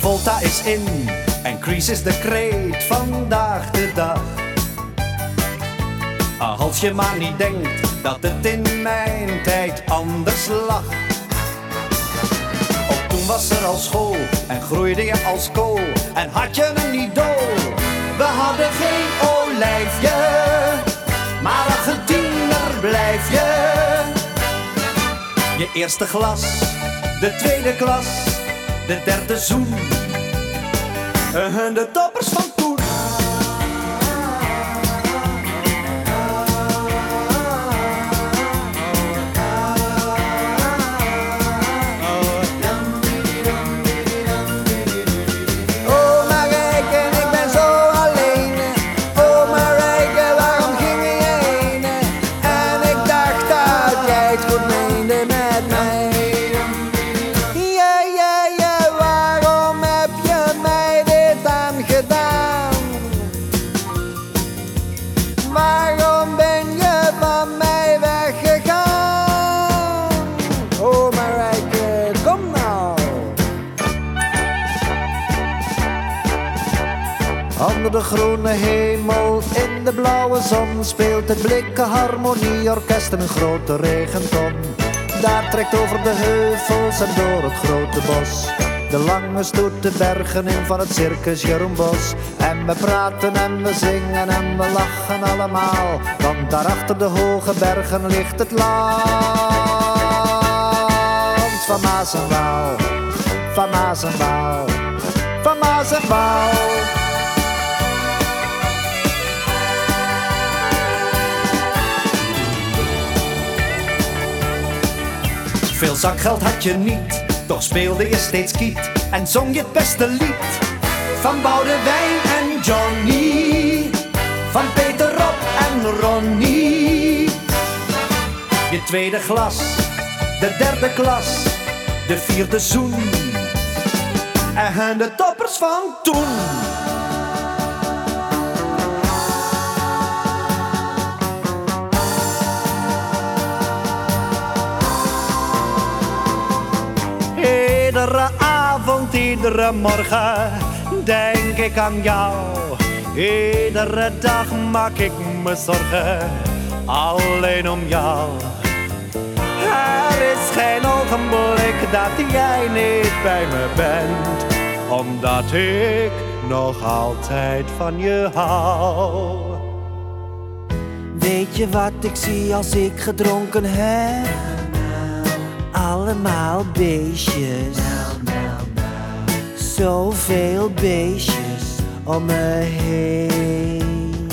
Travolta is in en Crease is de kreet vandaag de dag. Als je maar niet denkt dat het in mijn tijd anders lag. Ook toen was er al school en groeide je als kool en had je een idool. We hadden geen olijfje, maar Argentiner blijf je. Je eerste glas, de tweede klas, de derde zoen. En de toppers van Onder de groene hemel, in de blauwe zon Speelt het blikken harmonieorkest een grote regenton. Daar trekt over de heuvels en door het grote bos. De lange stoet de bergen in van het circus Jeroen Bos. En we praten en we zingen en we lachen allemaal Want daar achter de hoge bergen ligt het land. Van Maas en Waal, van Maas en Waal, van Maas en Waal Veel zakgeld had je niet, toch speelde je steeds kiet en zong je het beste lied. Van Boudewijn en Johnny, van Peter Rob en Ronnie. Je tweede glas, de derde klas, de vierde zoen. En de toppers van toen. Iedere avond, iedere morgen denk ik aan jou. Iedere dag maak ik me zorgen, alleen om jou. Er is geen ogenblik dat jij niet bij me bent, omdat ik nog altijd van je hou. Weet je wat ik zie als ik gedronken heb? Allemaal beestjes. Zoveel beestjes om me heen.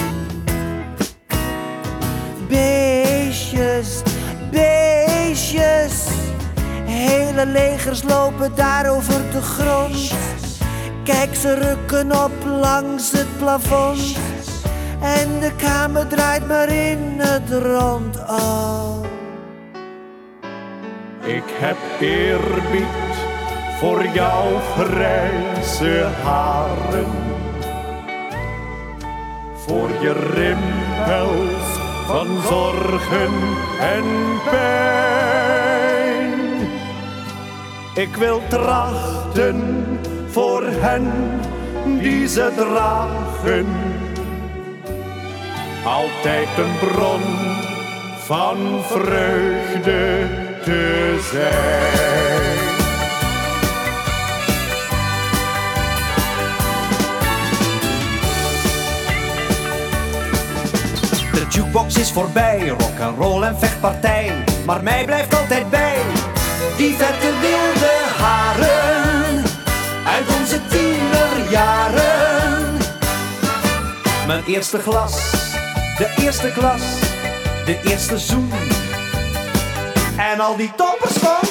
Beestjes, beestjes. Hele legers lopen daar over de grond. Kijk, ze rukken op langs het plafond. En de kamer draait maar in het rond. Oh. Ik heb eerbied voor jouw grijze haren. Voor je rimpels van zorgen en pijn. Ik wil trachten voor hen die ze dragen. Altijd een bron van vreugde zijn. De jukebox is voorbij, rock and roll en vechtpartij. Maar mij blijft altijd bij die vette wilde haren uit onze tienerjaren. Mijn eerste glas, de eerste klas, de eerste zoen. En al die toppers van